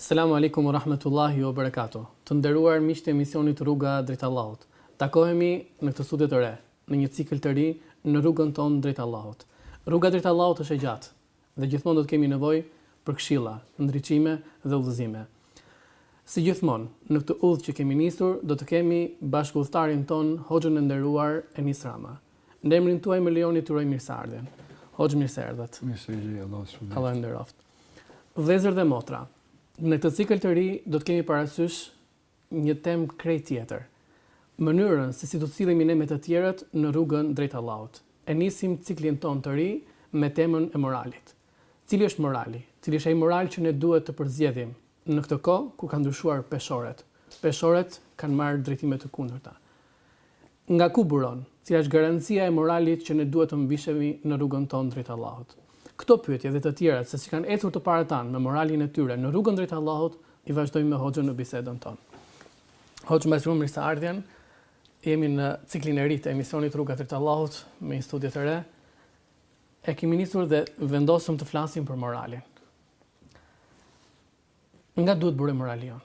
Selamu Alejkum o Rahmetullahi o Berekatu Të nderuar miq të emisionit Rruga drejt Allahut Takohemi në këtë studio të re Në një cikël të ri Në rrugën tonë drejt Allahut Rruga drejt Allahut është e gjatë Dhe gjithmonë do të kemi nevojë Për këshilla, ndriçime dhe udhëzime Si gjithmonë Në këtë udhë që kemi nisur Do të kemi bashkudhëtarin tonë Hoxhën e nderuar Enis Rama Në emrin tuaj më lejoni t'i uroj mirëseardhjen. Hoxhë mirë se erdhët. Mirë se jeni, Allah të shpërbleftë. Allahu të nderoftë. Vëllezër dhe motra, në këtë cikël të ri do të kemi parasysh një temë krejt tjetër. Mënyrën se si do të sillemi ne me të tjerët në rrugën drejt Allahut. E nisim ciklin tonë të ri me temën e moralit. Cili është morali? Cili është ai moral që ne duhet të përzgjedhim në këtë kohë ku kanë ndryshuar peshoret? Peshoret kanë marrë drejtime të kundërta. Nga ku buron? Cila është garancia e moralit që ne duhet të mvishemi në rrugën tonë drejt Allahut? Këto pyetje dhe të tjera se si kanë ecur të parët tanë me moralin e tyre në rrugën drejt Allahut i vazhdojmë me Hoxhën në bisedën tonë. Hoxhë mbas shumë mirëseardhjen. Jemi në ciklin e ri të emisionit Rruga drejt Allahut me një studio të re. E kemi nisur dhe vendosëm të flasim për moralin. Nga duhet buruar morali ynë?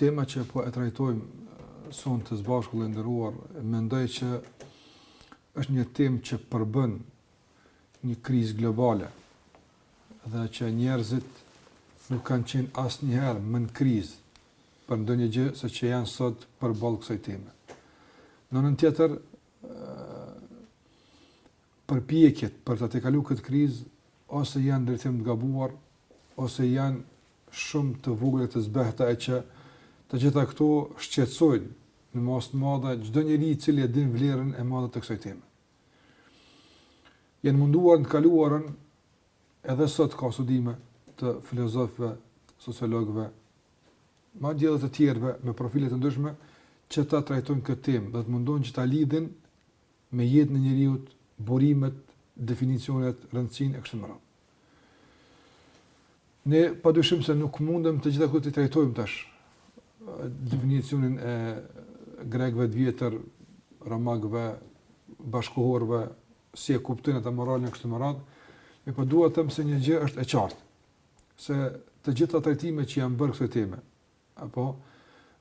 Tema që po e trajtojmë sonte së bashku i nderuar, mendoj që është një temë që përbën një krizë globale dhe që njerëzit nuk kanë qenë asnjëherë më në krizë për ndonjë gjë se ç'janë sot përballë kësaj teme. Në anën tjetër, përpjekjet për ta tejkaluar këtë krizë ose janë në drejtim të gabuar, ose janë shumë të vogla e të zbehta e që të gjitha këto shqetësojnë në masë të madhe çdo njeri i cili e din vlerën e madhe të kësaj teme. Janë munduar në të kaluarën edhe sot ka studime të filozofëve, sociologëve, madje edhe të tjerëve me profile të ndryshme që ta trajtojnë këtë temë, të mundohen që ta lidhin me jetën e njeriut, burimet, definicionet, rëndësinë e kështu me radhë. Ne padyshim se nuk mundem të gjitha këto të trajtojmë tash definicionin e grekëve të vjetër, romakëve, bashkëkohorëve, si e kuptojnë ata moralin e kështu me radhë. Mirëpo dua të them se një gjë është e qartë, se të gjitha trajtimet që janë bërë kësaj teme, apo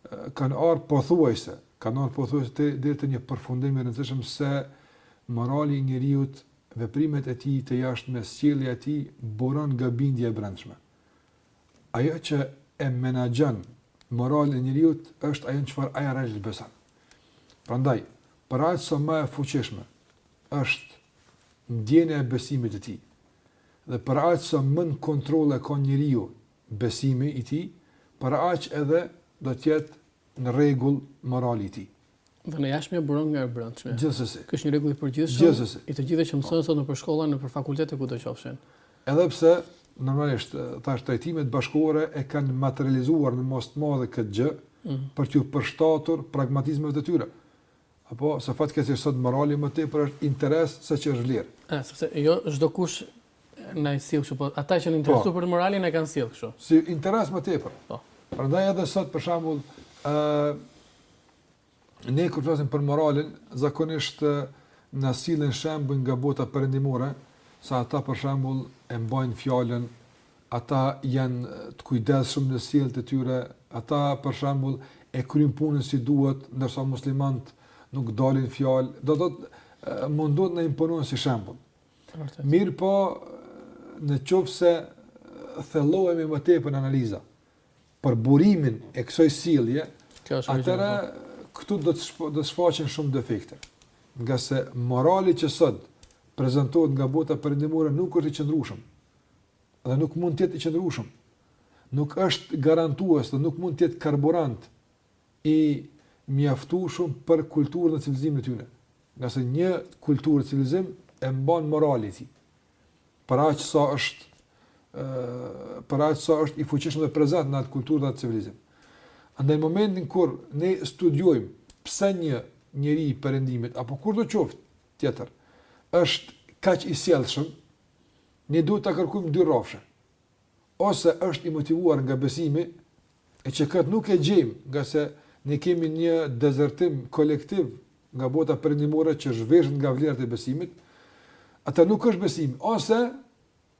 kanë ardhur pothuajse, kanë ardhur pothuajse deri te një përfundim i rëndësishëm se morali i njeriu, veprimet e tij të jashtme, sjellja e tij buron nga bindja e brendshme. Ajo që e menaxhon moralin e njeriu është ajo në çfarë ai realisht beson. Prandaj, për aq sa më e fuqishme është ndjenja e besimit të tij dhe për aq sa më në kontroll e ka njeriun besimi i tij, për aq edhe do të jetë në rregull morali i tij. Domethënë e jashtmja buron nga e brendshmja. Gjithsesi. Ky është një rregull i përgjithshëm. Gjithsesi. I të gjithëve që mësojnë sot nëpër shkolla, nëpër fakultete kudo qofshin. Edhe pse normalisht tash trajtimet bashkëkohore e kanë materializuar në masë të madhe këtë gjë, për t'u përshtatur pragmatizmeve të tyre. Apo sa fatkeqësisht sot morali më tepër është interes se ç'është vlerë. Ëh, sepse jo çdokush e sjell kështu, po ata që janë po. interesuar për moralin e kanë sjellë kështu. Si interes më tepër. Po. Prandaj edhe sot për shembull, ë uh, ne kur flasim për moralin, zakonisht na sillen shembuj nga bota perëndimore, sa ata për shembull e mbajnë fjalën ata janë të kujdesshëm në sjelljet e tyre, ata për shembull e kryjnë punën si duhet, ndërsa muslimanët nuk dalin në fjalë, do të thotë mundohet na imponojnë si shembull. Mirëpo, në qoftë se thellohemi më tepër në analiza për burimin e kësaj sjellje, atëherë po. këtu do të shfa, do të shfaqen shumë defekte. Ngase morali që sot prezantohet nga bota perëndimore nuk është i qëndrueshëm. dhe nuk mund të jetë i qëndrueshëm. Nuk është garantues dhe nuk mund të jetë karburant i mjaftueshëm për kulturën dhe civilizimin e tyre. Ngase një kulturë e civilizim e mban morali i tij. Për aq sa është ë për aq sa është i fuqishëm dhe prezant në atë kulturë dhe atë civilizim. Andaj në momentin kur ne studiojmë pse një njeri i perëndimit apo kushdo qoftë tjetër është kaq i sjellshëm, Ne duhet ta kërkojmë në dy rrafshe. Ose është i motivuar nga besimi, e që këtë nuk e gjejmë, ngase ne kemi një dezertim kolektiv nga bota perëndimore që zhvishet nga vlerat e besimit, atëherë nuk është besimi, ose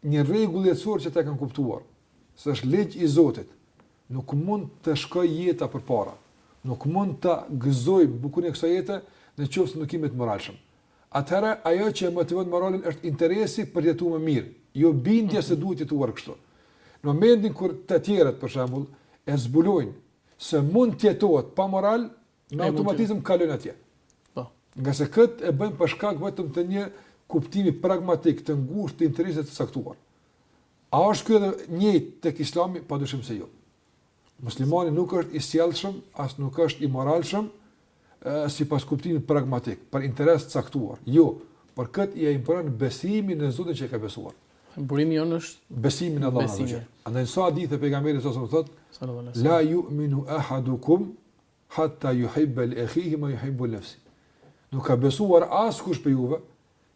një rregull jetësor që ata e kanë kuptuar, se është ligj i Zotit, nuk mund të shkojë jeta përpara, nuk mund të gëzojmë bukuritë e kësaj jete në qoftë se nuk jemi të moralshëm. atëherë ajo që e motivon moralin është interesi për të jetuar më mirë, jo bindja se duhet jetuar kështu. Në momentin kur të tjerët, për shembull, e zbulojnë se mund të jetohet pa moral, në automatizëm kalojnë atje. Po. Ngase këtë e bëjnë për shkak vetëm të një kuptimi pragmatik të ngushtë të interesit të caktuar. A është ky edhe i njëjtë tek Islami? Padyshim se jo. Muslimani nuk është i sjellshëm, as nuk është i moralshëm, sipas kuptimit pragmatik, për interes të caktuar. Jo, për këtë ia imponon besimi në Zotin që e ka besuar. Burimi jonë është besimi në Allah. Besimi. Andaj në një hadith Pejgamberi sallallahu alejhi wasallam thotë, la ju minu ahadukum, hatta ju hibbel ehihi ma ju hibbel nefsi. Nuk ka besuar askush prej juve,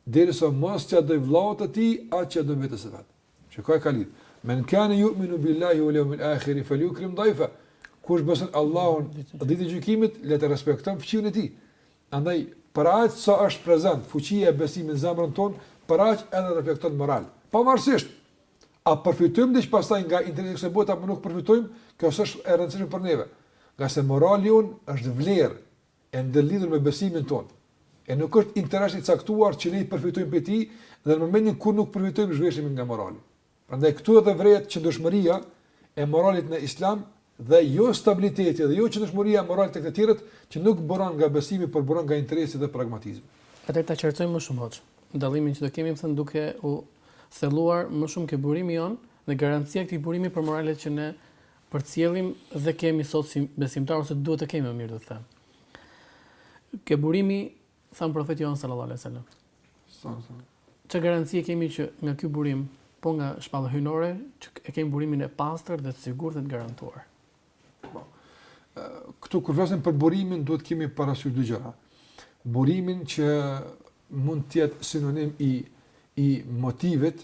derisa mos t'ia dojë vllaut të tij atë që e don vetes së vet. Shiko e ka lidh. Men kane yu'minu billahi wal yawmil akhir falyukrim dayfa. Kush beson Allahun dhe ditën e gjykimit, le të respekton fqinin e tij. Andaj për aq sa është prezant fuqia e besimit në zemrën tonë, për aq edhe reflekton moral. Pavarësisht a përfitojmë diç pastaj nga interesi i kësaj bote apo nuk përfitojmë, kjo s'është e rëndësishme për neve. Ngase morali ynë është vlerë e ndërlidhur me besimin tonë, e nuk është interes i caktuar që ne i përfitojmë prej tij dhe në momentin kur nuk përfitojmë zhveshemi nga morali. Prandaj këtu edhe vjen qëndrueshmëria e moralit në Islam dhe jostabiliteti dhe joqëndrueshmëria e moralit tek të tjerët që nuk buron nga besimi por buron nga interesi dhe pragmatizmi. Atëherë ta qartësojmë më shumë hoxhë, dallimin që do kemi, domethënë duke u thelluar më shumë te burimi jonë dhe garancia e këtij burimi për moralet që ne përcjellim dhe kemi sot si besimtarë ose duhet të kemi më mirë të them. Te burimi thamë profeti jonë sallallahu alaihi wasallam. Sallallahu. Çfarë garanci kemi që nga ky burim, po nga shpallja hyjnore, që e kemi burimin e pastër dhe të sigurt dhe të garantuar. Po. Këtu kur flasim për burimin, duhet të kemi parasysh dy gjëra. Burimin që mund të jetë sinonim i i motivit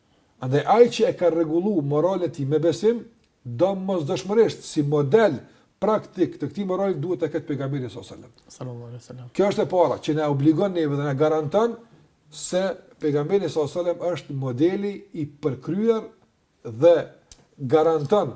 Andaj ai që e ka rregullu moralin e tij me besim, domosdoshmërisht si model praktik të këtij morali duhet ta ketë Pejgamberin sallallahu alejhi wasallam. Sallallahu alejhi wasallam. Kjo është e para që na obligon neve dhe na garanton se Pejgamberi sallallahu alejhi wasallam është modeli i përkryer dhe garanton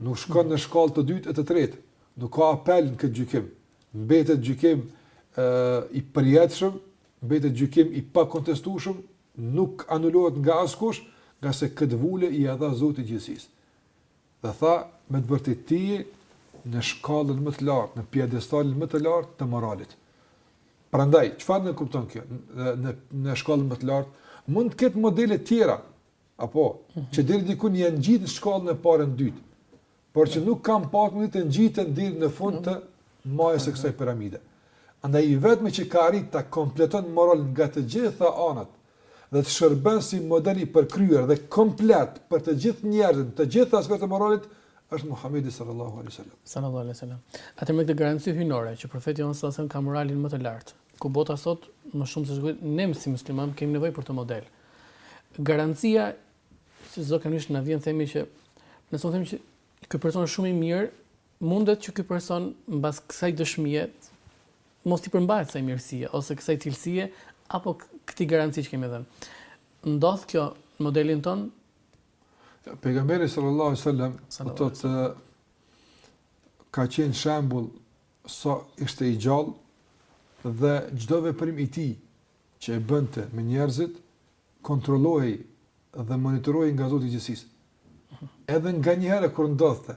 Nuk shkon në shkallë të dytë e të tretë. Nuk ka apel në këtë gjykim. Mbetet gjykim i përjetshëm, mbetet gjykim i pakontestueshëm, nuk anulohet nga askush, ngase këtë vulë ia dha Zoti i gjithësisë. Dhe tha, me të vërtetë ti je në shkallën më të lartë, në piedestalin më të lartë të moralit. Prandaj, çfarë nënkupton kjo? Në në shkallën më të lartë mund të ketë modele të tjera, Apo, që deri diku një janë ngjitë në shkallën e parë e në të dytë, por që nuk kanë patë mundësi të ngjiten deri në fund të majës së kësaj piramide. Andaj i vetmi që ka arritë të kompleton moral nga të gjitha anët dhe të shërben si model i përkryer dhe komplet për të gjithë njerëzit, të gjithë aspektet e moralit, është Muhamedi sallallahu alaihi wasallam. Sallallahu alaihi wasallam. Atëherë me këtë garanci hyjnore që profeti jonë sallallahu alaihi wasallam ka moralin më të lartë, ku bota sot më shumë se çdo ne si musliman kemi nevojë për këtë model. Garancia që zakonisht na vjen themi që nëse unë them që ky person është shumë i mirë, mundet që ky person mbas kësaj dëshmie mos t'i përmbahet kësaj mirësie ose kësaj cilësie apo këtij garanci që kemi dhënë. Ndodh kjo në modelin ton? Pejgamberi sallallahu alajhi wasallam u thotë ka qenë shembull sa ishte i gjallë dhe çdo veprim i tij që e bënte me njerëzit, kontrollohej dhe monitorohej nga Zoti i Gjithësisë. Edhe nganjëherë kur ndodhte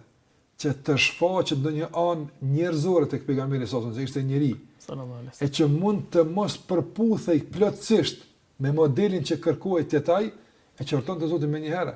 që të shfaqet ndonjë anë njerëzore tek pejgamberi s.a.s., ishte njeri, e që mund të mos përputhej plotësisht me modelin që kërkohej te ai, e qortonte Zoti menjëherë.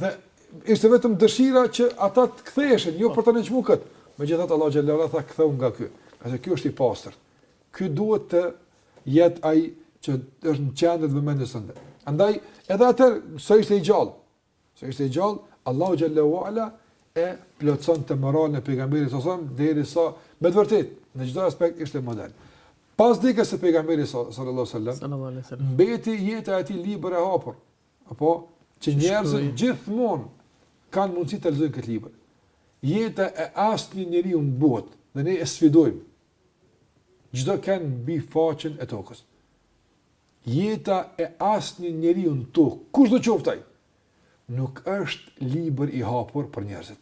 Dhe ishte vetëm dëshira që ata të ktheheshin, jo për ta nënçmuar kët. Megjithatë Allahu xhalla ualla tha ktheu nga ky, se ky është i pastër. Ky duhet të jetë ai që është në qendër të vëmendjes sënde. Andaj edhe atë sa ishte i gjallë, sa ishte i gjallë, Allahu xhalla ualla e plotësonte moralin e pejgamberit sallallahu alaihi wasallam derisa me të vërtetë në çdo aspekt ishte model. Pas vdekjes së pejgamberit sallallahu alaihi wasallam, mbeti jeta e tij libër i hapur. Apo që njerëzit gjithmonë kanë mundësi ta lexojnë këtë libër. Jeta e asnjë njeriu në botë, dhe ne e sfidojmë çdokënd mbi faqen e tokës. Jeta e asnjë njeriu në tokë, kushdo qoftë ai, nuk është libër i hapur për njerëzit.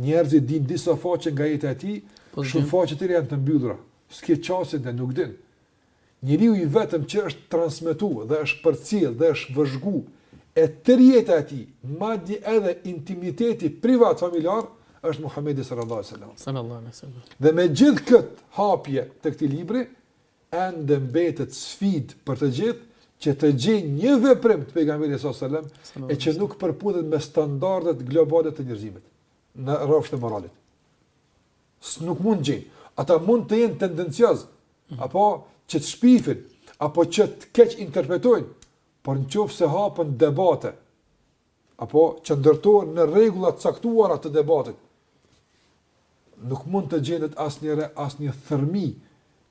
Njerëzit dinë disa faqe nga jeta e tij, shumë faqe të tjera janë të mbyllura, s'ke qasje dhe nuk din. Njeriu i vetëm që është transmetu dhe është përcjellë dhe është vëzhgu e tërë jeta e tij, madje edhe intimiteti privat familjar, është Muhamedi sallallahu alejhi ve sellem. Sallallahu alejhi ve sellem. Dhe me gjithë këtë hapje të këtij libri, Ende mbetet sfidë për të gjithë që të gjejnë një veprim të Pejgamberit s.a.s. e që nuk përputhet me standardet globale të njerëzimit në rrafshin e moralit. Nuk mund të gjejnë. Ata mund të jenë tendenciozë mm. apo që të shpifin apo që të keqinterpretojnë, por nëse hapen debate apo që ndërtohen në rregulla të caktuara të debatit, nuk mund të gjendet asnjëherë asnjë thërrmi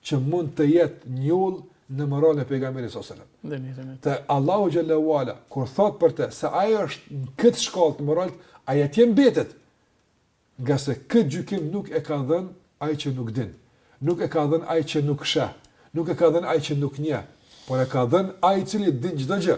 që mund të jetë njollë në moralin e pejgamberit sallallahu alajhi wasallam. Dhe ne jemi. Te Allahu xhallahu ala kur thotë për të se ai është në këtë shkallë të moralit, ai atje mbetet. Ngase këtë gjykim nuk e ka dhënë ai që nuk din. Nuk e ka dhënë ai që nuk sheh. Nuk e ka dhënë ai që nuk njeh, por e ka dhënë ai i cili din çdo gjë.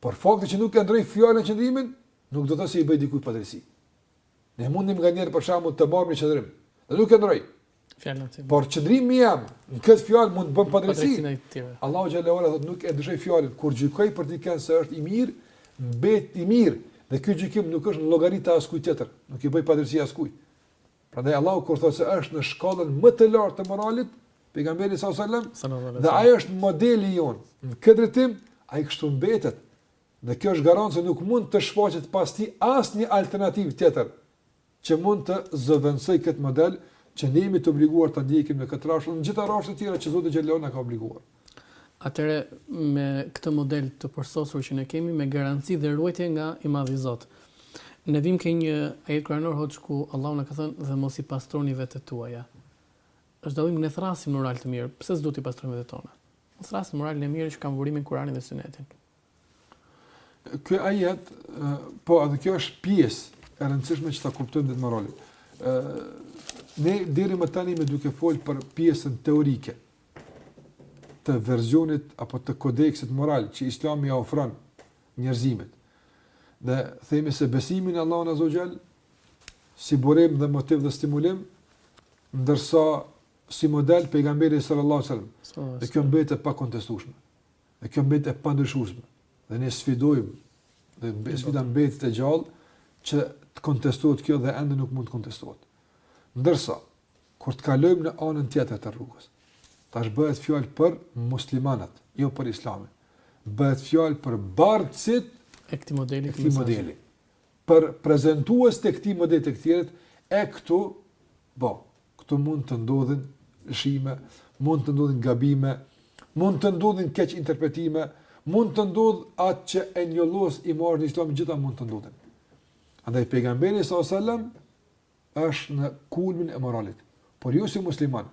Por fakti që nuk e ndrroj fjalën e qëndrimin, nuk do të thotë se i bëj dikujt padrejtësi. Ne mundemi nganjëherë për shembull të marrim një qëndrim dhe nuk e ndrroj fjalën time. Por qëndrimi im në këtë fjalë mund të bëjë padrejtësi. Allahu xhallahu ala thotë nuk e ndryshoj fjalën kur gjykoj për dikën se është i mirë, mbet i mirë dhe ky gjykim nuk është në llogari të askujt tjetër, nuk i bëj padrejtësi askujt. Prandaj Allahu kur thotë se është në shkallën më të lartë të moralit, pejgamberi alejhi selam, dhe ai është modeli jonë. Në këtë drejtim ai kështu mbetet. Dhe kjo është garancë se nuk mund të shfaqet pas tij asnjë alternativë tjetër që mund të zëvendësojë këtë model që ne jemi të obliguar ta ndjekim në këtë rrafsh, në gjitha rrafshet e tjera që Zoti xhallahu na ka obliguar. Atëherë me këtë model të përsosur që ne kemi, me garanci dhe ruajtje nga i Madhi Zot. Ne vijmë te një ajet kuranor hoxhë ku Allahu na ka thënë dhe mos i pastroni vetet tuaja. Është dallim ne thërrasim në moral të mirë, pse s'duhet t'i pastrojmë vetet tona? Thërrasim moralin e mirë që ka burimin Kuranin dhe Synetin. Ky ajet, po edhe kjo është pjesë e rëndësishme që ta kuptojmë drejt moralin. Ë ne deri më tani jemi duke fol për pjesën teorike të versionit apo të kodeksit moral që Islami ia ofron njerëzimit. Dhe themi se besimi në Allahun Azza wa Jall si burim dhe motiv dhe stimulim, ndërsa si model pejgamberi sallallahu alajhi wasallam. Dhe kjo mbetet e pakontestueshme. Dhe kjo mbetet e pandryshueshme. Dhe ne sfidojmë dhe mbe, sfida mbetet e gjallë që të kontestohet kjo dhe ende nuk mund të kontestohet. Ndërsa kur të kalojmë në anën tjetër të rrugës, tash bëhet fjalë për muslimanët, jo për islamin. Bëhet fjalë për bartësit e këtij modeli, e këtij modeli. Për prezantues të këtij modeli të këtij e këtu, po, Këtu mund të ndodhin lëshime, mund të ndodhin gabime, mund të ndodhin keqinterpretime, mund të ndodhë ajo që e njollos imazhin e islamit, gjitha mund të ndodhin. Andaj pejgamberi s.a.s. është në kulmin e moralit, por ju si musliman,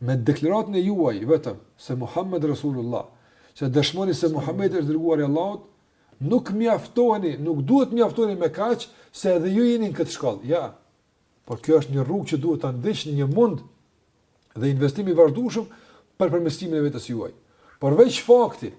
me deklaratën e juaj vetëm, se Muhammed Rasulullah, që dëshmoni se Muhammed është dërguar i Allahut, nuk mjaftoheni, nuk duhet mjaftoheni me kaq, se edhe ju jeni në këtë shkallë. Ja, Por kjo është një rrugë që duhet ta ndiqni një mund dhe investim i vazhdueshëm për përmirësimin e vetes juaj. Por veç fakti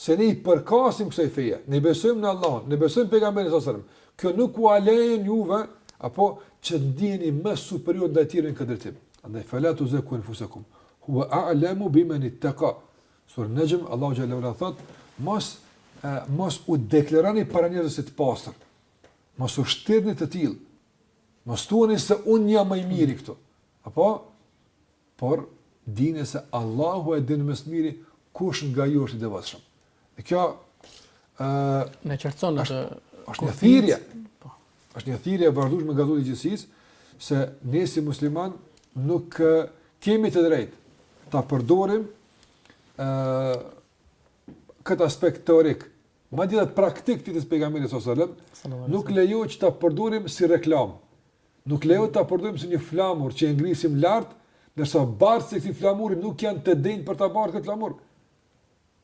se ne i përkasim kësaj feje, ne besojmë në Allahun, ne besojmë pejgamberin sallallahu alajhi wasallam, kjo nuk ua lejon juve apo që ndiheni më superior ndaj tjerëve në këtë drejtim. Andaj fala tuzakku anfusakum. Huwa a'lamu biman ittaqa. Sura Najm Allahu xhallahu ala thotë, mos mos u deklaroni para njerëzve të pastër. Mos u shtirni të tillë. Mos thuani se unë jam më i miri këtu. Apo? Por, dini se Allahu e din më së miri kush nga ju është i devotshëm. Dhe kjo... Uh, na qorton, është një thirrje. Po. është një thirrje e vazhdueshme nga Zoti i gjithësisë se ne si muslimanë nuk kemi të drejtë ta përdorim ë këtë aspekt teorik, madje edhe praktik të jetës së pejgamberit sallallahu alajhi wasallam, nuk lejohet që ta përdorim si reklamë. Nuk lejohet ta përdorim si një flamur që e ngrisim lart, ndërsa bartësit e këtij flamuri nuk janë të denjë për ta bartë këtë flamur.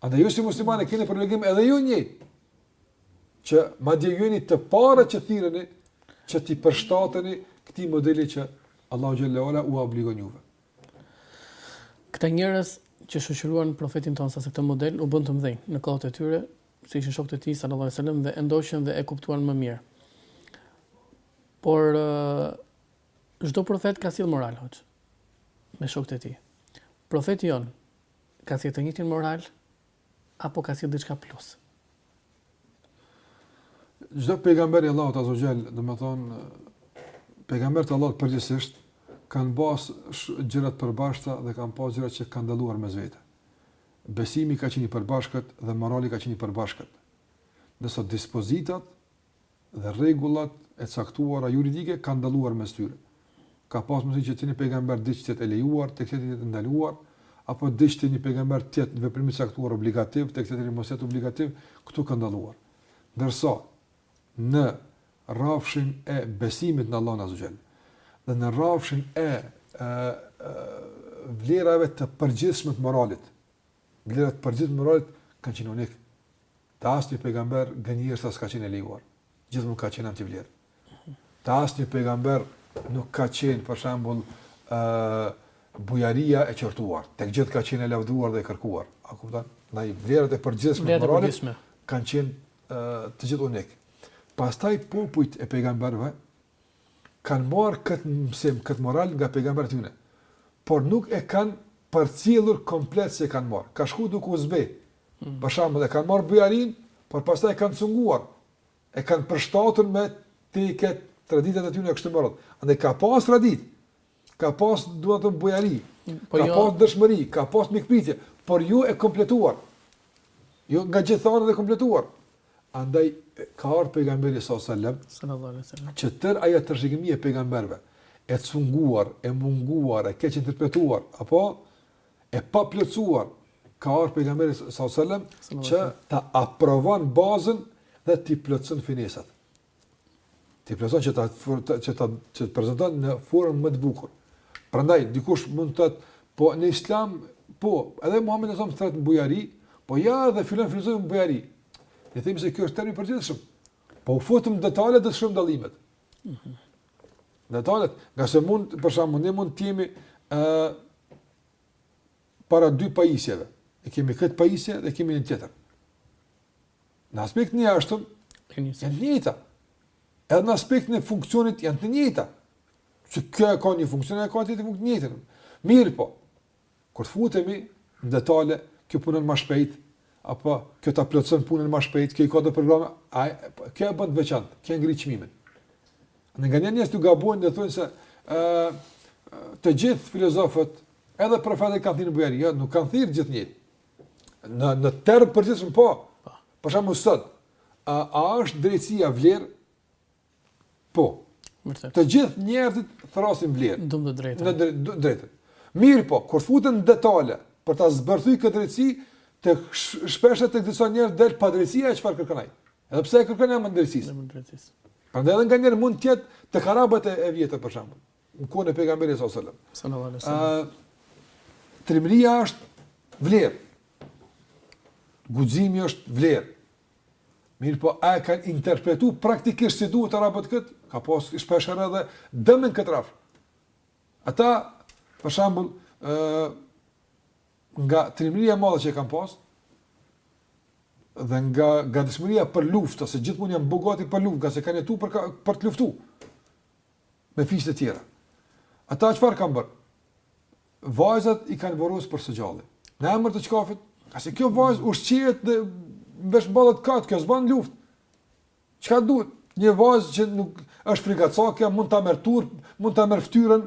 Andaj ju si muslimanë keni për obligim edhe ju një që madje ju jeni të parët që thirreni që t'i përshtateni këtij modeli që Allahu xhel-le ve ala u obligon juve. Këta njerëz që shoqëruan Profetin tonë sa se këtë model u bënë të mëdhenj në kohët e tyre, si ishin shokët e tij sal-lallahu alejhi ve selem dhe e ndoqën dhe e kuptuan më mirë. Por çdo profet ka sjellë moral hoxh me shokët e tij. Profeti ynë ka sjellë të njëjtin moral apo ka sjellë diçka plus. Çdo pejgamber i Allahut azze ve xhel, domethënë pejgamberët e Allahut përgjithësisht kanë pas gjëra të përbashkëta dhe kanë pas gjëra që kanë dalluar mes vete. Besimi ka qenë i përbashkët dhe morali ka qenë i përbashkët. Nëse dispozitat dhe rregullat e caktuara juridike kanë dalluar mes tyre. Ka pas mundësi që te një pejgamber diç të jetë e lejuar, tek tjetri të jetë e ndaluar, apo diç te një pejgamber të jetë një veprim i caktuar obligativ, tek tjetri mos të jetë obligativ, këtu kanë dalluar. Ndërsa në rrafshin e besimit në Allahun azza wa jall dhe në rrafshin e vlerave të përgjithshme të moralit, Vlerat e përgjithshme të moralit kanë qenë unike. Te asnjë pejgamber gënjeshtra s'ka qenë e lejuar. Gjithmonë ka qenë antivlerë. Te asnjë pejgamber nuk ka qenë për shembull ë uh, bujaria e qortuar. Te të gjithë ka qenë e lavdëruar dhe e kërkuar. A kupton? Ndaj vlerat e përgjithshme të moralit kanë qenë uh, te të gjithë unike. Pastaj popujt e pejgamberëve kanë marrë këtë mësim, këtë moral nga pejgamberi i tyre, por nuk e kanë përcjellur komplet si e kanë marrë. Ka shku duke u zbe. Mm. Për shembull, e kanë marrë bujarinë, por pastaj e kanë cunguar. E kanë përshtatur me tekat, traditat e tyre kështu me radhë. Andaj ka pas traditë, Ka pas, domethënë, bujari, po ka jo... pas dëshmëri, ka pas mikpritje, por jo e kompletuar. Jo, jo, nga gjithë anët e kompletuar. Andaj ka ardhur pejgamberi sallallahu alajhi wasallam. Që tërë ajo trashëgimi e pejgamberëve e cunguar, e munguar, e keqinterpretuar, apo e paplotësuar, ka ardhur pejgamberi sallallahu alajhi wasallam që ta aprovon bazën dhe t'i plotëson finesat. Ti plotëson që ta që ta që të prezanton në formën më të bukur. Prandaj dikush mund të thotë, po në Islam, po, edhe Muhamedi sallam thret bujari, po ja edhe filan filozofi në bujari. Ne themi se kjo është termi i përgjithshëm. Po u futëm detalet të shohim dallimet. Mm -hmm. Detalet, ngase mund, për shembull, ne mund të jemi, uh, para dy pajisjeve. E kemi këtë pajisje dhe kemi një tjetër. Në aspektin e jashtëm, e njëjta. Edhe në aspektin e funksionit, janë të njëjta. Që kjo e ka një funksion, e ka të të funksion njëjtën. Mirëpo, kur futemi në detale, kjo punon ma shpejt, apo kjo ta plotëson punën ma shpejt, kjo i ka do programe, a, po, kjo e bën të veçantë, kjo e ngri çmimin. Në nganjëherë njerëzit gabojnë dhe thonë se, e, të gjithë filozofët, Edhe profetët kanë thirrë në bujari, jo, nuk kanë thirrë gjithë njëjtë. Në në term të përgjithshëm po. po. Për shembull sot, a, a është drejtësia vlerë? Po. Vërtet. Të gjithë njerëzit thrasin vlerë. Dum të drejtën. Në drejtë, drejtë. Mirëpo, kur futen në detale për ta zbërthy këtë drejtësi, shpesh te disa njerëz del padrejtësia e çfarë kërkon ai. Edhe pse e kërkon në emër të drejtësisë. Emër drejtësisë. Prandaj edhe nganjëherë mund të jetë tek arabët e, e vjetër për shembull. në kohën e pejgamberit sallallahu alajhi wasallam. Ë trimëria është vlerë. Guximi është vlerë. Mirëpo, a e kanë interpretu praktikisht si duhet arabët këtë? Ka pas shpeshherë edhe dëme në këtë rrafsh. Ata, për shembull, nga trimëria e madhe që e kanë pas, dhe nga gatishmëria për luftë, se gjithmonë janë bo gati për luftë, ngase kanë jetu për, për të luftu. me fise të tjera. Ata çfarë kanë bërë? Vajzat i kanë varrosur për së gjalli. Në emër të çkafit, pasi kjo vajzë ushqehet dhe veshmbathet kot, kjo s'bën luftë. Çka të duhet? Një vajzë që nuk, është frikacake, mund ta merr turp, mund ta merr fytyrën,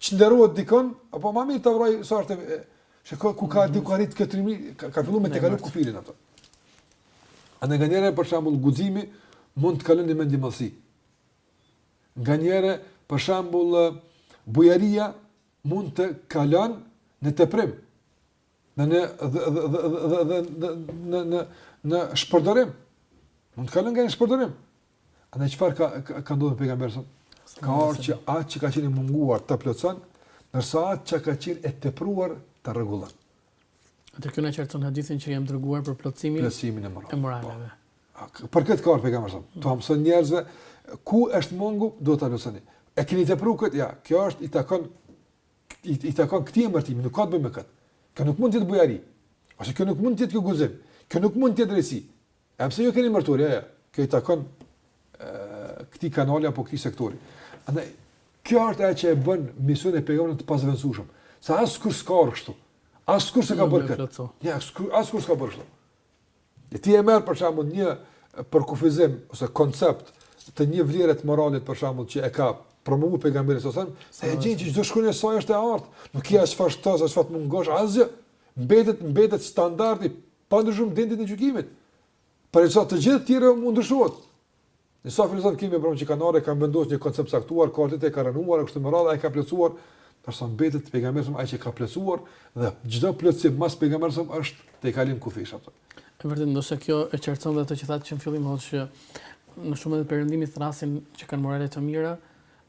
çnderohet me dikon, apo më mirë ta vraj sa është e Shiko, ku ka mm -hmm. ku ka arrit kjo trimëri, ka, ka fillu me i kalu kufijtë ato. A nganjëherë, për shembull, guximi mund të kalon në mendjemadhësi. Nganjëherë, për shembull, bujaria mund të kalon në teprim, në në në në në shpërdorim. Mund të kalon nganjëherë në shpërdorim. A ne çfarë ka ka ndodhur me pejgamberin? Ka ardhur që atë që ka qenë munguar të plotëson, ndërsa atë që ka qenë e tepruar të rregullon. Atë kjo na qartëson hadithin që jam dërguar për plotësimin e moraleve. Po. Për këtë ka ardhur pejgamberi sa. T'u mësojë njerëzve ku është mungu, duhet ta plotësoni. E keni tepru këtë, ja, kjo është i takon i, i takon këtij emërtim, nuk ka të bëjë me këtë. Kjo nuk mund të jetë bujari. Ose kjo nuk mund të jetë kjo guxim. Kjo nuk mund të jetë drejtësi. Edhe pse ju keni emërtuar, ja, ja. Kjo i takon këtij kanali apo këtij sektori. Andaj kjo është ajo që e bën misionin e pejgamberit të pazëvendësueshëm. Sa askush s'ka bërë kështu. Askush s'ka bërë këtë. Ja, askush s'ka bërë kështu. E ti e merr për shembull një përkufizim ose koncept të një vlere të moralit për shembull që e ka promovuar pejgamberi sa thon, se e gjen që çdo shkronjë e saj është e artë, nuk ke as çfarë shtosh as çfarë mungosh asgjë. Mbetet mbetet standard i pandryshuar deri ditën e gjykimit. Përderisa të gjithë të tjerët mund ndryshohet. Disa filozofë kemi parë që kanë ardhur kanë vendosur një koncept të caktuar, ka ardhur tjetri e ka rrënuar kështu me radhë ai ka plotësuar, dersa mbetet pejgamberi ai që ka plotësuar dhe çdo plotësim mas pejgamberit është tejkalim kufijsh apo. E vërtetë ndoshta kjo e qartëson dhe ato që thatë që në fillim hoxh që në shumë edhe perëndimi thrasin që kanë morale të mira,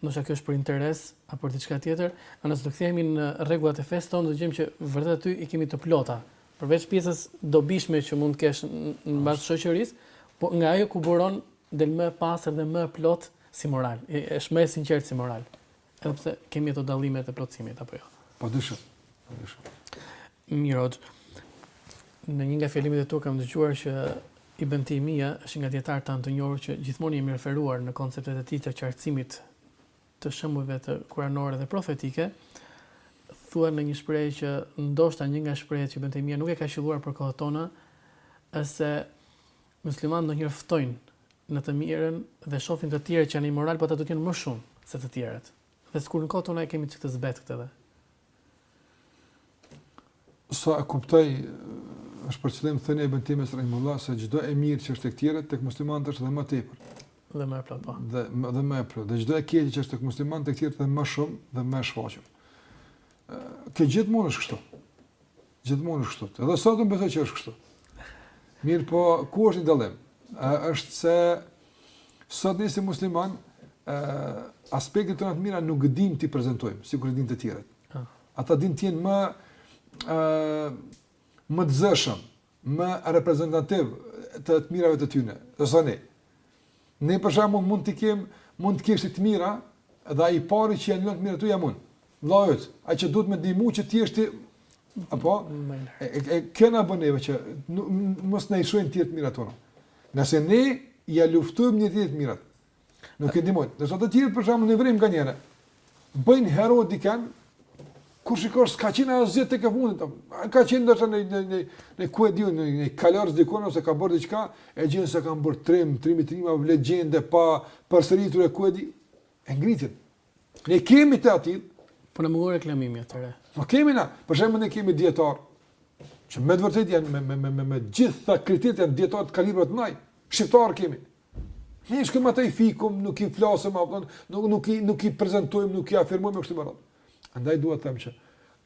ndoshta kjo është për interes apo për diçka tjetër, nëse do kthehemi në rregullat e fesë tonë do të gjejmë që vërtet aty i kemi të plota Përveç pjesës dobishme që mund të kesh në bashkëshoqërizim, po nga ajo ku buron del më e pastër dhe më e plotë si moral. Është më e sinqertë si moral. Edhe pse kemi ato dallime të plotësimit apo jo. Padyshim. Padyshim. Mirë, në një nga fjalimet e tua kam dëgjuar që Ibn Taymija është nga dijetarët tanë të njohur që gjithmonë jemi referuar në konceptet e tij të qartësimit të shembujve kuranore dhe profetike, thua në një shprehje që ndoshta një nga shprehjet që Ibn Taymija nuk e ka qëlluar për kohët tona, është se muslimanët ndonjëherë ftojnë në të mirën dhe shohin të tjerët që janë imoral, por ata do të jenë më shumë se të tjerët. Dhe sikur në kohët tona e kemi këtë zbet këtë dhe. Sa e kuptoj, është për qëllim thënia e Ibn Taymijes rahimehullah, se çdo e mirë që është tek të tjerët, tek muslimanët është dhe më tepër. Dhe më e plotë, po. Dhe, dhe më e plotë. Dhe çdo e keqe që është tek muslimanët, tek të tjerët edhe më shumë, dhe më e shfaqur. Te gjithmonë është kështu. Gjithmonë është kështu. Edhe sot unë besoj që është kështu. Mirëpo, ku është një dallim? është se sot ne si muslimanë, aspektet tona të mira nuk dim t'i prezantojmë, sikur din të tjerët. Ah. Ata din të jenë më, më të zëshëm, më reprezentativ të të mirave të tyne. Dersa ne, ne për shembull mund të kem, mund të kesh ti të mira, dhe i pari që anulon të mirat tua jam unë. Vëllau yt, ai që duhet me të ndihmu që ti je ti apo e kjo na bën neve që mos na i shohin tjerët mirat tona. Ngase ne ia luftojmë një tjetrit mirat. Nuk e ndihmojmë. Dhe sot të tjerë për shembull e vërejmë nga njëra. Bëjnë hero dikënd kur shikosh ka qenë asgjë tek e fundit. Ai ka qenë ndoshta në në në në ku e di unë në ka larë dikënd ose ka bërë diçka, e gjen se ç'kanë bërë trim, trim i trim apo legjende e papërsëritur e ku e di. E ngritin. Ne kemi të atillë. Po na mungon reklamimi i atyre. Po kemi na, për shembull ne kemi dijetarë, që me të vërtetë janë, me, me, me, me, me gjitha kriteret janë dijetarë të kalibrit, na. Shqiptarë kemi. Ne i shkojmë ata i fikim, nuk i flasëm, a kupton, nuk, nuk, i, nuk i prezantojmë, nuk i afirmojmë, kështu me radhë. Andaj duhet të them që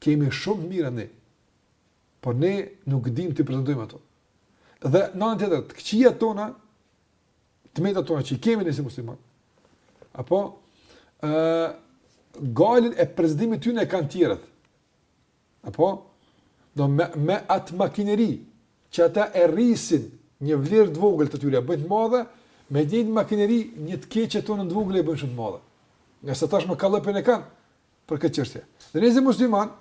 kemi shumë të mira ne, por ne nuk dim t'i prezantojmë ato. Dhe në anën tjetër, të këqijat tona, të metat tona që i kemi ne si muslimanë. Apo ë uh, goditjen e prezantimit tonë kanë tjerët. Apo do me, me atë makineri që ata e rrisin një vlerë të vogël të tyre, bëjnë të madhe, me të njëjtën makineri një të keqe tonë të vogël e bëjnë shumë të madhe. Ngase tashmë kallëpin e kanë për këtë çështje. Dhe ne si muslimanë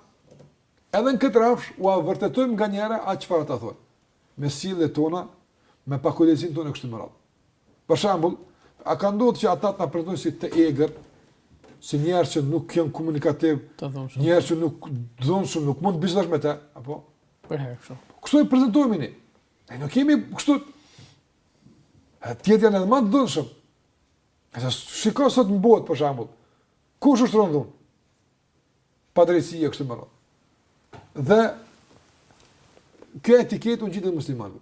edhe në këtë rrafsh ua vërtetojmë nga njëra atë çfarë ata thonë. me sjelljet tona, me pakujdesinë tonë e kështu me radhë. Për shembull, a ka ndodhur që ata të na prezantojnë si të egër, si njerëz që nuk janë komunikativë, njerëz që nuk dhunshëm, nuk mund të bisedosh me ta, apo? Përherë kështu. Kështu i prezantojmë ne. Ne nuk jemi kështu. Të tjerët janë edhe më të dhunshëm. Nëse shikon sot në botë për shembull. Kush është duke bërë? padrejtësi e kështu me radhë. Dhe kjo etiketë u gjitet muslimanëve.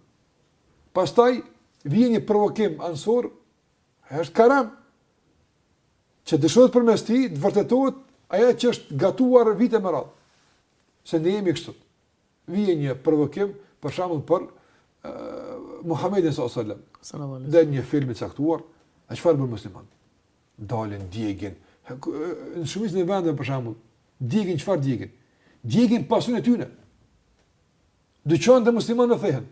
Pastaj vjen një provokim anësor, është haram që dëshmohet përmes tij, të vërtetohet ajo që është gatuar vite me radhë, se ne jemi kështu. Vjen një provokim, për shembull për uh, Muhammedin s.a.s. Dhe një film i caktuar, e çfarë bënë muslimanët? dalin djegin. Në shumicën e vendeve për shembull, djegin çfarë djegin? Djegin pasurinë e tyre. Dyqanet e muslimanëve thehen.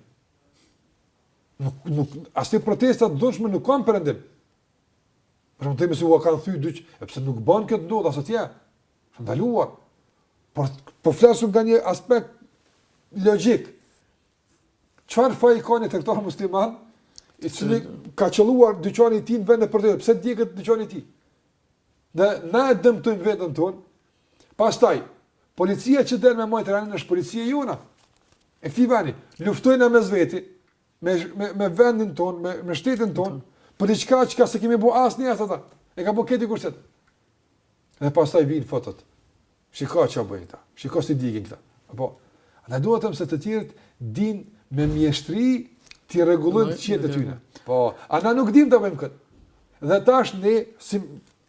Nuk, nuk, asi protesta të dhunshme nuk ka në perëndim. Për shembull të themi se ua kanë thy dyq, e pse nuk ban kjo të ndodhë, as atje. Është e ndaluar. Por, po flasim nga një aspekt logjik. Çfarë faji ka një tregtar musliman i cili ka qëlluar dyqani i tij në vend të protestës, pse të digjet dyqani i tij? Dhe na e dëmtojmë veten tonë. Pastaj, policia që del me mbajtë rendin është policia jona. E këtij vendi, luftojmë në mes veti, me, me, me vendin tonë, me, me shtetin tonë, për diçka që as s'e kemi bo as ne as ata. E ka bo tjetërkush. Dhe pastaj vijnë fotot. Shiko çfarë bëjnë këta. Shiko si digjen këta. Apo ata duan të thonë se të tjerët dinë me mjeshtri t'i rregullojnë qejfet e tyre. Po, a na nuk dimë ta bëjmë këtë? Dhe tash ne si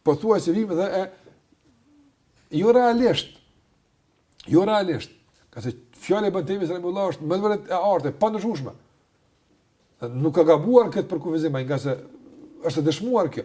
pothuajse vijmë dhe e jo realisht. Jo realisht. Ka se fjalë bën temi se Allah është me vërtet e artë, pa ndëshushme. Nuk ka gabuar këtë për kufizim, ai nga se është dëshmuar kjo.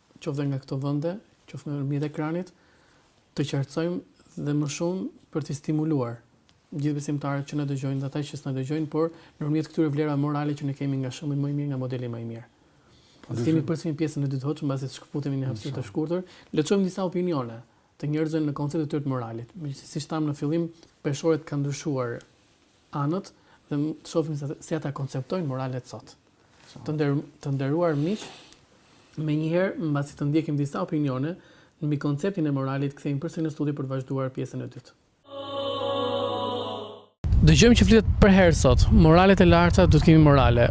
qoftë dhe nga këto vende, qoftë nga nëpërmjet ekranit, të qartësojmë dhe më shumë për të stimuluar gjithë besimtarët që na dëgjojnë dhe ata që s'na dëgjojnë, por nëpërmjet këtyre vlerave morale që ne kemi nga shembulli më i mirë, nga modeli më i mirë. Po kemi përsëri pjesën e dytë hoxhë, mbasi të shkëputemi në hapësirë të shkurtër, le të shohim disa opinione të njerëzve në konceptet e tyre të moralit. Megjithëse siç thamë në fillim, peshoret kanë ndryshuar anët dhe të shohim se si ata konceptojnë moralet sot. Të nder, të nderuar miq, menjëherë mbasi të ndjekim disa opinione mbi konceptin e moralit, kthehemi përsëri në studio për të vazhduar pjesën e dytë. Dëgjojmë që flitet përherë sot, moralet e larta duhet të kemi morale.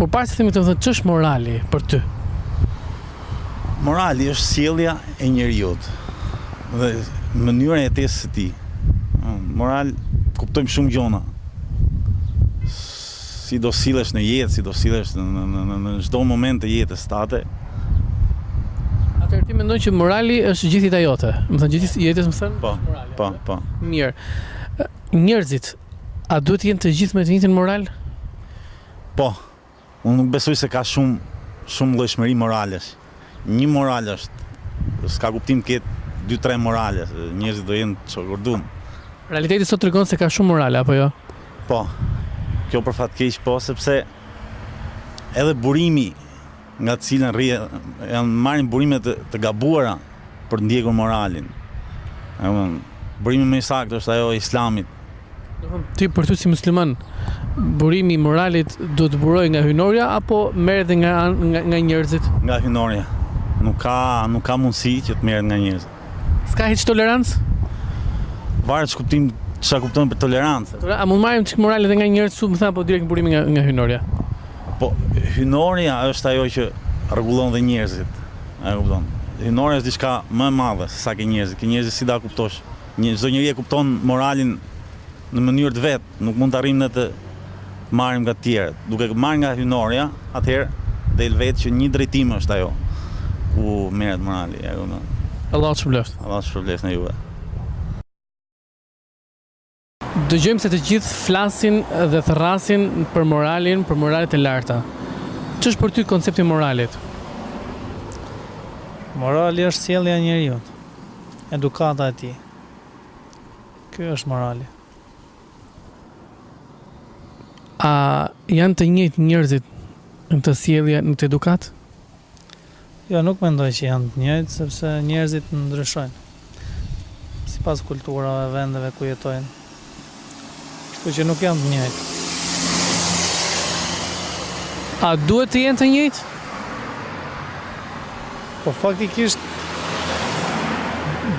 Por para se të themi domethënë ç'është morali për ty? Morali është sjellja e njeriut dhe mënyra e jetesë së tij. Moral kuptojmë shumë gjona. Si do sillesh në jetë, si do sillesh në çdo moment të jetës tate. Atëherë ti mendon që morali është gjithë jeta jote, domethënë gjithë po. jetës domethënë po, morali. Po, po, po. Mirë. Njerëzit a duhet të jenë të gjithë me të njëjtin moral? Po, Unë nuk besoj se ka shumë shumë llojshmëri moralesh. Një moral është, s'ka kuptim të ketë dy tre morale, njerëzit do jenë të çoroditun. Realiteti sot tregon se ka shumë morale, apo jo? Po. Kjo për fat të keq po, sepse edhe burimi nga të cilën rrje, janë marrin burime të gabuara. për të ndjekur moralin. E kupton? Burimi më i saktë është ajo e Islamit. Domethënë ti për ty si musliman, burimi i moralit duhet të burojë nga hyjnorja apo merret edhe nga nga, nga njerëzit? Nga hyjnorja. Nuk ka nuk ka mundësi që të merret nga njerëzit. S'ka hiç tolerancë? Varet ç'kuptim çka kuptojmë për tolerancë. Pra, a mund marrim çik moralet edhe nga njerëzit, domethënë apo direkt burimi nga nga hyjnorja? Po hyjnorja është ajo që rregullon dhe njerëzit. A e kupton? Hyjnorja është diçka më e madhe se sa ke njerëzit. Ke njerëzit si ta kuptosh. Një, çdo njeri e kupton moralin në mënyrë të vet. Nuk mund të arrijmë ne të marrim nga të tjerët. Duke marrë nga hyjnorja, atëherë del vetë që një drejtim është ajo ku merret morali. A e kupton? Allahu të shpërbleftë. Allahu të shpërbleftë dhe juve. Dëgjojmë se të gjithë flasin dhe thërrasin për moralin, për moralet e larta. Ç'është për ty koncepti i moralit? Morali është sjellja e njeriut, edukata e tij. Ky është morali. A janë të njëjtë njerëzit në këtë sjellje, në këtë edukatë? Jo, nuk mendoj që janë të njëjtë, sepse njerëzit ndryshojnë sipas kulturave, vendeve ku jetojnë. Kështu që nuk janë të njëjtë. A duhet të jenë të njëjtë? Po faktikisht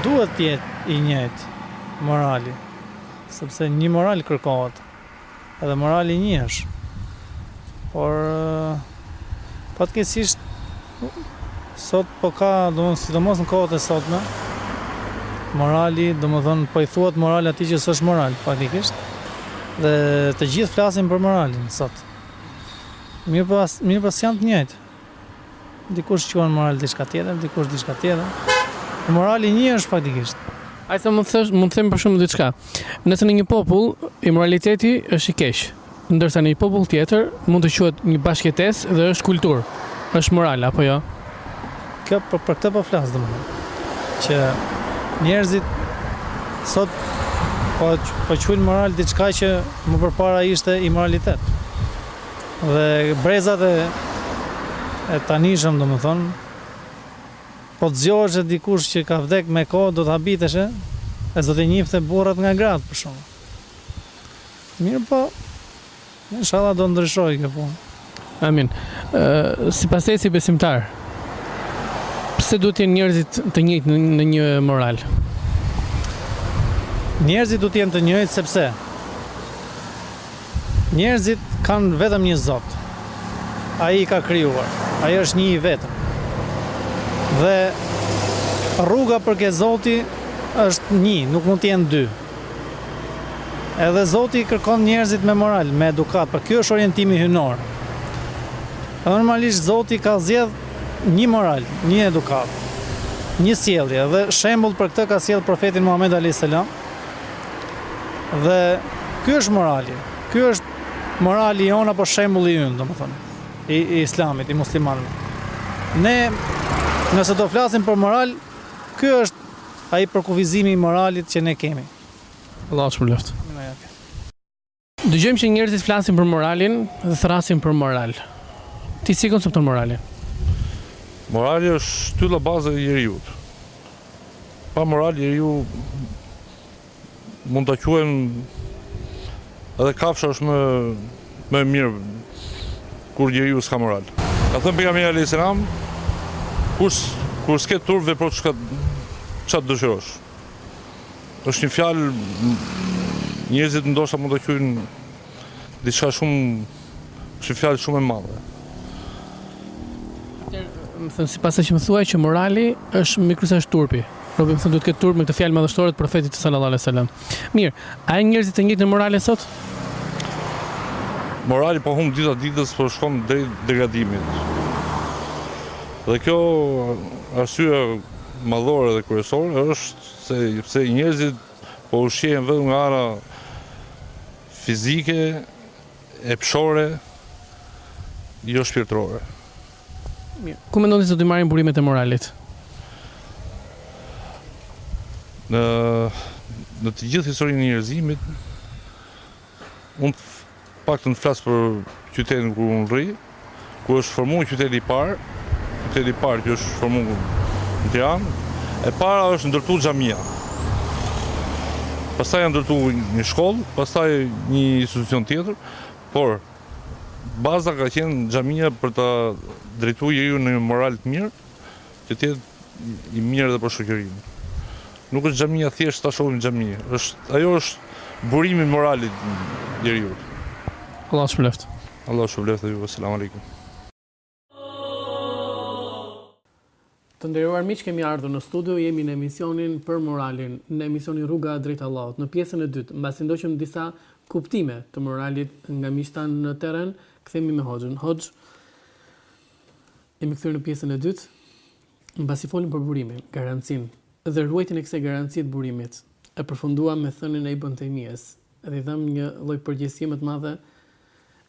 duhet të jetë i njëjtë morali, sepse një moral kërkohet. Edhe morali një është. Por fatkeqësisht sot po ka, domethënë sidomos në kohët e sotme, morali, domethënë po i thuhet moral atij që s'është moral faktikisht. Dhe të gjithë flasin për moralin sot. Mirëpo, mirëpo s'janë të njëjtë. Dikush quan moral diçka tjetër, dikush diçka tjetër. Por morali një është faktikisht. Ai sa mund të thosh, mund të themi për shembull diçka. Nëse në një popull imoraliteti është i keq, ndërsa në një popull tjetër mund të quhet një bashkëjetesë dhe është kulturë, është moral, apo jo? Kjo, për për këtë po flas domethënë. Që njerëzit sot po po quajnë moral diçka që më përpara ishte imoralitet. Dhe brezat e e tanishëm domethënë po të zgjoheshe dikush që ka vdek me kohë do të habiteshe e s'do të njifte burrat nga gratë për shembull. Mirëpo inshalla do ndryshojë kjo punë. Amin. Sipas teje si besimtar, pse duhet të jenë njerëzit të njëjtë në një moral? Njerëzit duhet të jenë të njëjtë sepse Njerëzit kanë vetëm një Zot. Ai i ka krijuar. Ai është një i vetëm. Dhe rruga për ke Zoti është një, nuk mund të jenë dy. Edhe Zoti i kërkon njerëzit me moral, me edukatë, pra ky është orientimi hyjnor. Edhe normalisht Zoti ka zgjedh një moral, një edukatë, një sjellje dhe shembull për këtë ka sjellë profetin Muhamed alejhi selam, Dhe ky është morali. Ky është morali jonë apo shembulli ynë, domethënë, i, i islamit, i muslimanëve. Ne nëse do flasim për moral, ky është ai përkufizimi i moralit që ne kemi. Allahu të shpërbleftë. Amin. Dëgjojmë që njerëzit flasin për moral dhe thërrasin për moral. Ti si e koncepton moralin? Morali është shtylla bazë e njeriut. Pa moral njeriu mund ta quajmë edhe kafsha është më më e mirë kur njeriu s'ka moral. Ka thënë pejgamberi alejhi selam, Kur kur s'ke turp vepro çka çka dëshirosh. Është një fjalë njerëzit ndoshta mund ta quajnë diçka shumë është një fjalë shumë e madhe. Me thënë, si pasojë që me thënë që morali është më kryesorja është turpi. Robi me thënë, duhet të ketë turp me këtë fjalë madhështore të profetit sallallahu alaihi wasallam. Mirë, a janë njerëzit të njëjtë në morale sot? Morali po humb dita ditës, po shkon drejt degradimit. Dhe kjo arsye madhore dhe kryesore është sepse njerëzit po ushqehen vetëm nga ana fizike, epshore, jo shpirtërore. Mirë. Ku mendoni se duhet t'i marrin burimet e moralit? Në në të gjithë historinë e njerëzimit, Unë të paktën të flas për qytetin ku unë rri, kur është formu qyteti i parë, qyteti i parë që është formu në Tiranë, e para është ndërtu xhamia. Pastaj është ndërtu një shkollë, pastaj një institucion tjetër, por baza ka qenë xhamia për ta drejtu njeriun në moral të mirë, Që të jetë i mirë edhe për shoqërinë. Nuk është xhamia thjesht ta shohim xhami, është ajo është burimi i moralit të njeriut. Allahu ju shpërbleftë. Allahu ju shpërbleftë dhe juve. Selam alejkum. Të nderuar miq, kemi ardhur në studio, jemi në emisionin për moralin, në emisionin Rruga drejt Allahut. Në pjesën e dytë, mbasi ndoqëm disa kuptime të moralit nga miqtë tanë në terren, kthehemi me Hoxhën. Hoxhë, Jemi kthyer në pjesën e dytë. Mbasi folëm për burimin, garancinë dhe ruajtjen e kësaj garancie të burimit, e përfunduam me thënien e Ibën Tejmijes dhe i dhamë një lloj përgjegjësie më të madhe,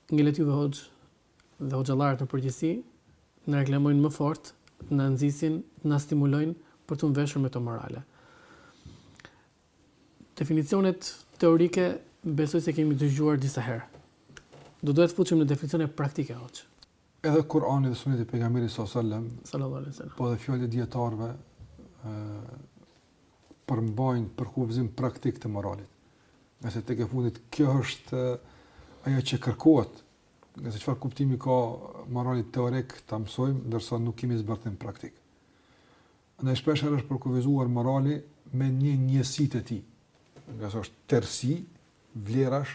edhe juve hoxhë dhe hoxhallarëve në përgjithësi, të na reklamojnë më fort, të na nxisin, të na stimulojnë për t'u mveshur me këto morale. Definicionet teorike besoj se i kemi dëgjuar disa herë. Do doja të futeshim në definicione praktike, hoxhë. Edhe Kurani dhe Suneti i Pejgamberit sallallahu alajhi wasallam, sallallahu alajhi wasallam, po dhe fjalët e dietarëve ë përmbajnë përkufizim praktik të moralit. Ngase tek e fundit kjo është ajo që kërkohet, ngase çfarë kuptimi ka morali teorik ta mësojmë, ndërsa nuk kemi zbërthim praktik. Ne shpeshherë është përkufizuar morali me një njësi të tij, ngase është tërësi vlerash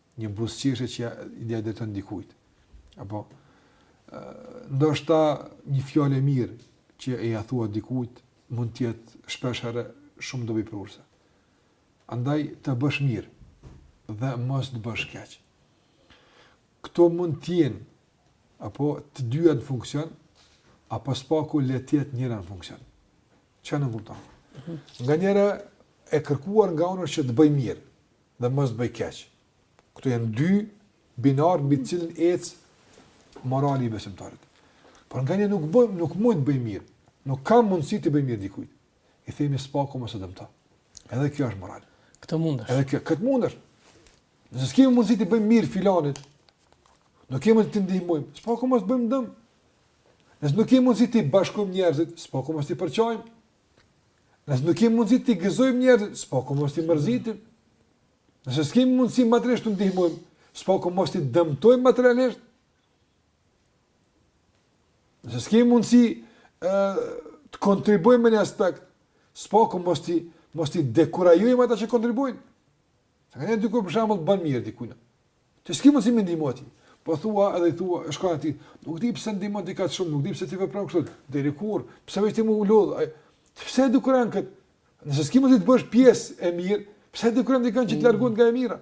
një buzëqeshje që ia ia drejton dikujt. Apo ndoshta një fjalë e mirë që e ia thua dikujt mund të jetë shpeshherë shumë dobiprurëse. Andaj të bësh mirë dhe mos të bësh keq. Kto mund të jenë apo të dyja në funksion apo së paku le të jetë njëra në funksion. Çfarë nënkupton? Nga njëra e kërkuar nga unë që të bëj mirë. dhe mos bëj keq. Këto janë dy binarë mbi të cilët ec morali i besimtarit. Por nganjëherë nuk bëjmë, nuk mund të bëjmë mirë. Nuk kam mundësi të bëj mirë dikujt. I themi së paku mos e dëmto. Edhe kjo është moral. Këtë mundesh. Edhe kjo, këtë mundesh. Nëse s'kemi mundësi të bëjmë mirë filanit, nuk kemi t'i ndihmojmë, së paku mos i bëjmë dëm. Nëse nuk kemi mundësi t'i bashkojmë njerëzit, së paku mos t'i përçajmë. Nëse nuk kemi mundësi t'i gëzojmë njerëzit, së paku mos t'i mërzitim. Nëse s'kemi mundësi materialisht t'u ndihmojmë, së paku mos t'i dëmtojmë materialisht. Nëse s'kemi mundësi ë të kontribuojmë në një aspekt, së paku mos t'i mos t'i dekurajojmë ata që kontribuojnë. Sa ka, dikush për shembull bën mirë dikujt. Ti s'ke mundësi me i ndihmu atij. Po thua edhe i thua, i shkon atij. Nuk di pse ndihmon ti kaq shumë, nuk di pse ti vepron kështu. Deri kur? Pse vetë ti me u lodh? Ai pse e dekurajon kët? Nëse s'ke mundësi të bëhesh pjesë e së mirës, pse e dekurajon dikon që të largohet nga e mira?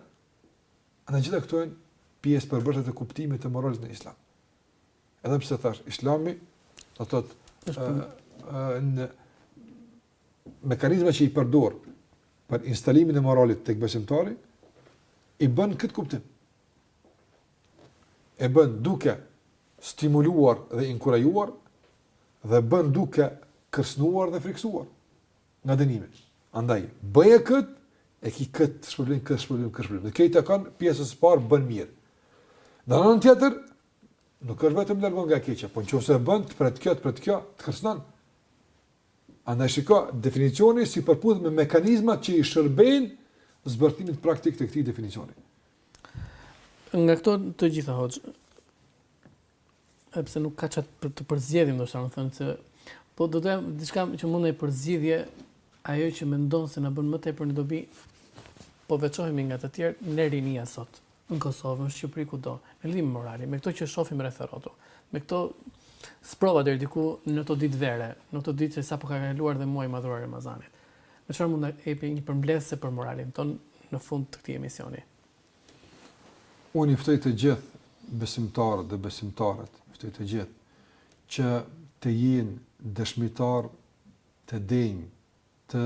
Andaj gjitha këto janë pjesë përbërëse e kuptimit të moralit në islam. Edhe pse thashë, islami do të thotë në mekanizmat që i përdor për instalimin e moralit tek besimtari i bën këtë kuptim. E bën duke stimuluar dhe inkurajuar dhe bën duke kërcënuar dhe frikësuar nga dënimi. Andaj bëje kët e ki kët shpërblim, kët shpërblim, kët shpërblim. Dhe kjo i takon pjesës së parë bën mirë. Në anën tjetër, nuk është vetëm largohu nga e keqja, po nëse e bën, të pret kjo, të pret kjo, të kërcënon. Andaj shiko, definicioni si përputhet me mekanizmat që i shërbejnë zbërthimit praktik të këtij definicioni. Nga këto të gjitha hoxhë, edhe pse nuk ka çka për të përzgjedhim, do të thotë, thënë se po do të them diçka që mund të përzgjidhje ajo që mendon se na bën më tepër në dobi apo veçohemi nga të tjerët ne rinia sot. Në Kosovë, në Shqipëri, kudo. E lëmë moralin, me këto që shofim rreth e rrotu. Me këto sprova deri diku në këto ditë vere, në këto ditë që sapo ka kaluar dhe muaji madhëror i Ramazanit. Me çfarë mund na jepni një përmbledhëse për moralin tonë në fund të këtij emisioni? Unë i ftoj të gjithë besimtarët dhe besimtaret, i ftoj të gjithë që të jenë dëshmitarë të denjë të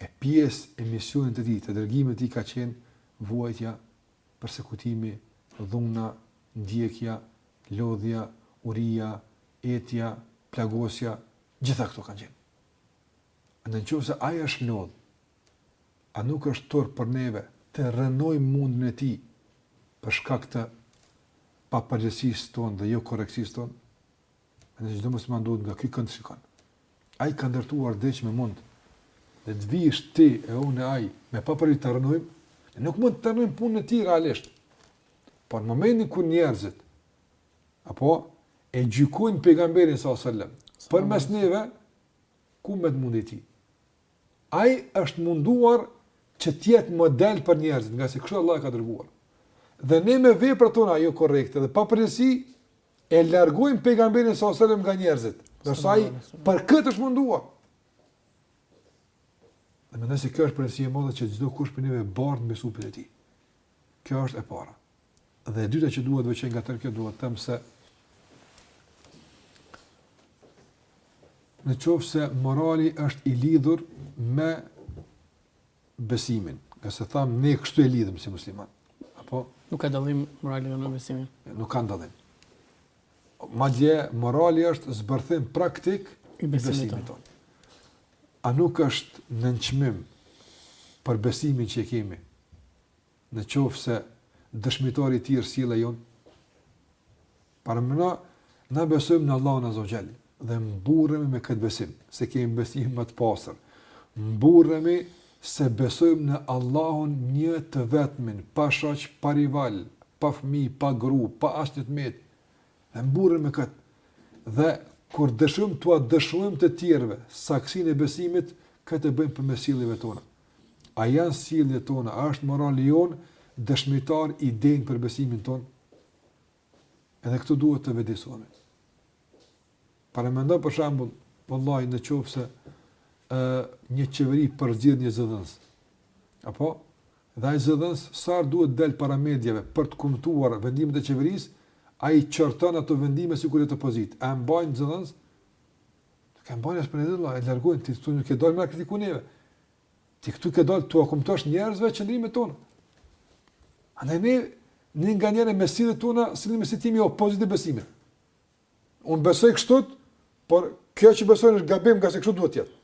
e pjesë e misionit të tij, të dërgimit të tij ka qenë vuajtja, persekutimi, dhuna, ndjekja, lodhja, uria, etja, plagosja, gjitha këto kanë qenë. Në qoftë se ai është lodhë, a nuk është turp për neve të rënojmë mundin e tij për shkak të papërgjegjësisë tonë dhe jokorrektësisë tonë? Mendoj se çdo musliman duhet nga ky kënd ta shikojë. Ai ka ndërtuar diç me mund. Dhe të vish ti e unë e ai me papërgjegjësi ta rënojmë, ne nuk mund të rënojmë punën e tij realisht. Po në momentin kur njerëzit apo e gjykojnë pejgamberin sallallahu alajhi wasallam, përmes neve ku mbet mundi i tij. Ai është munduar që të jetë model për njerëzit, ngase kështu Allahu e ka dërguar. Dhe ne me veprat tona jokorrekte dhe papërgjegjësi E largojmë Pejgamberin sallallahu alajhi wasallam nga njerëzit, ndërsa ai për këtë është munduar. Dhe mendoj se kjo është përgjegjësi e madhe që çdokush prej neve bart mbi supin e tij. Kjo është e para. Dhe e dyta që duhet të veçoj nga tërë kjo duhet të them se në qoftë se morali është i lidhur me besimin. Ngase thamë ne kështu e lidhëm si musliman. Apo nuk ka dallim morali me besimin. Nuk ka dallim. Madje morali është zbërthim praktik i besimit tonë. A nuk është nënçmim për besimin që kemi? Në qoftë se dëshmitari i tij është sjellja jonë? Paramendo, ne besojmë në Allahun Azza wa Jall dhe mburremi me këtë besim, se kemi besim më të pastër. Mburremi se besojmë në Allahun një të vetmin, pa shoq, pa rival, pa fëmijë, pa grua, pa asnjë të metë. Dhe mburremi me këtë. Dhe kur dëshirojmë t'ua dëshmojmë të tjerëve saktësinë e besimit, këtë e bëjmë përmes sjelljeve tona. A janë sjelljet tona, a është morali jonë dëshmitar i denjë për besimin tonë? Edhe këtu duhet të vetëdijesohemi. Paramendo për shembull, vëlla në qoftë se ë një qeveri përzgjedh një zëdhënës. Apo dhe ai zëdhënës sa herë të dalë para mediave për të kumtuar vendimet e qeverisë, ai qorton ato vendime sikur të ishte opozitë. A e mbajnë zëdhënës? Nuk e mbanë asë për një e largojnë, ti këtu nuk ke dalë me kritiku neve. Ti këtu ke dalë, t'ua kumtosh njerëzve qëndrimin tonë. A ne ne, ne nganjëherë me sjelljet tona, sillemi si të jemi opozitë e besimit. Unë besoj kështu, por kjo që besoj është gabim, ngase kështu duhet të jetë.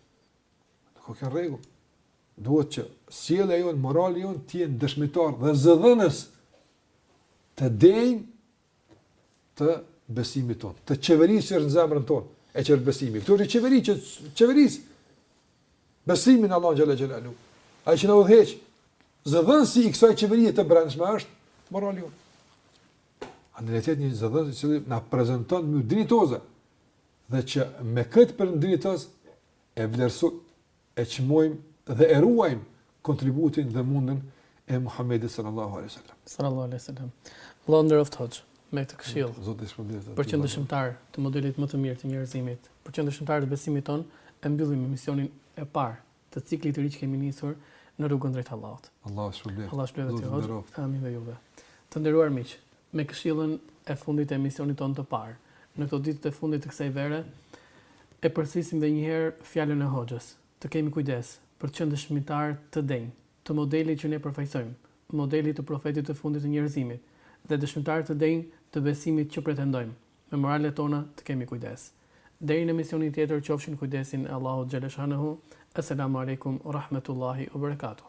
Nuk o kjo rregull. Duhet që sjellja jonë, morali ynë, të jenë dëshmitarë dhe zëdhënës të denjë të besimit tonë, të qeverisë që është në zemrën tonë, e që është besimi. Këtu është një qeveri që qeveris besimi në Allahun xhelle Ai që na udhëheq, zëdhënësi i kësaj qeverie të brendshme është morali ynë. Andaj le të jetë një zëdhënës që na prezanton me dritë, dhe që me këtë po ne e vlerësojmë, e çmojmë dhe e ruajmë kontributin dhe mundin e Muhammedit sallallahu alaihi wasallam. Sallallahu alaihi wasallam. Allahu nderoftë hoxhë me këtë këshillë. Zoti shpërbleftë. Për të qenë dëshmitarë të modelit më të mirë të njerëzimit, për të qenë dëshmitarë të besimit tonë, e mbyllim emisionin e parë të ciklit të ri që kemi nisur në rrugën drejt Allahut. Allahu shpërbleftë. Allahu shpërbleftë. Zoti nderoftë. Amin dhe juve. Të nderuar miq, me këshillën e fundit të emisionit tonë të parë. Në këto ditët e fundit të kësaj vere, e përsërisim dhe njëherë fjalën e Hoxhës, të kemi kujdes, për të qenë dëshmitarë të denjë, të modelit që ne përfaqësojmë, modelit të profetit të fundit të njerëzimit, dhe dëshmitarë të denjë të besimit që pretendojmë, me moralet tona të kemi kujdes. Deri në emisionin tjetër qofshi në kujdesin e Allahut xheleshanehu, Esselamu alejkum, ue rahmetullahi ue berekatuh.